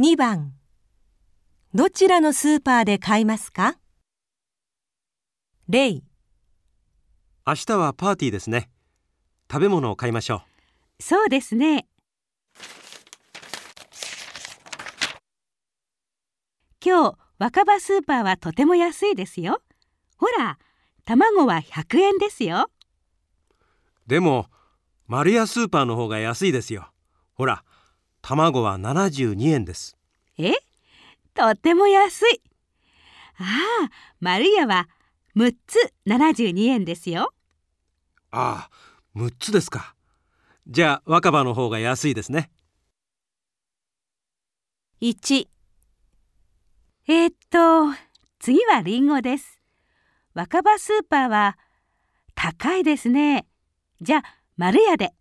2番どちらのスーパーで買いますか？例明日はパーティーですね。食べ物を買いましょう。そうですね。今日若葉スーパーはとても安いですよ。ほら、卵は100円ですよ。でも、丸屋スーパーの方が安いですよ。ほら、卵は72円です。え？とっても安い。ああ、丸屋は6つ72円ですよ。ああ、6つですか。じゃあ若葉の方が安いですね。1えー、っと次はリンゴです。若葉スーパーは高いですね。じゃあ丸屋で。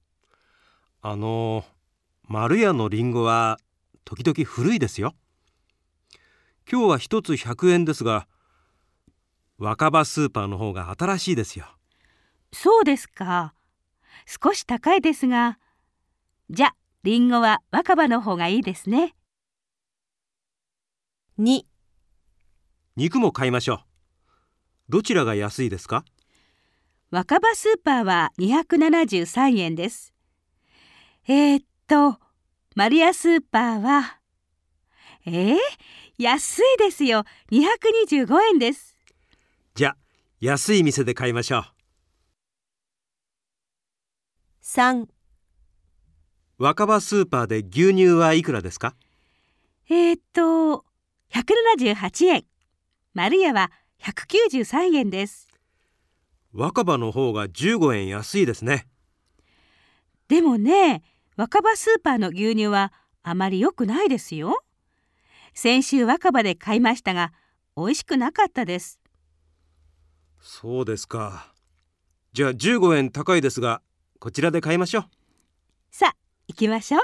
あの丸屋のリンゴは時々古いですよ。今日は一つ100円ですが若葉スーパーの方が新しいですよ。そうですか。少し高いですが、じゃ、リンゴは若葉の方がいいですね。2肉も買いましょう。どちらが安いですか？若葉スーパーは273円です。えー、っと、マリアスーパーは、えー、安いですよ。225円です。じゃ、安い店で買いましょう。3若葉スーパーで牛乳はいくらですか？えー、っと178円丸屋は193円です若葉の方が15円安いですねでもね若葉スーパーの牛乳はあまり良くないですよ。先週若葉で買いましたが美味しくなかったです。そうですか。じゃあ15円高いですがこちらで買いましょう。さあ行きましょう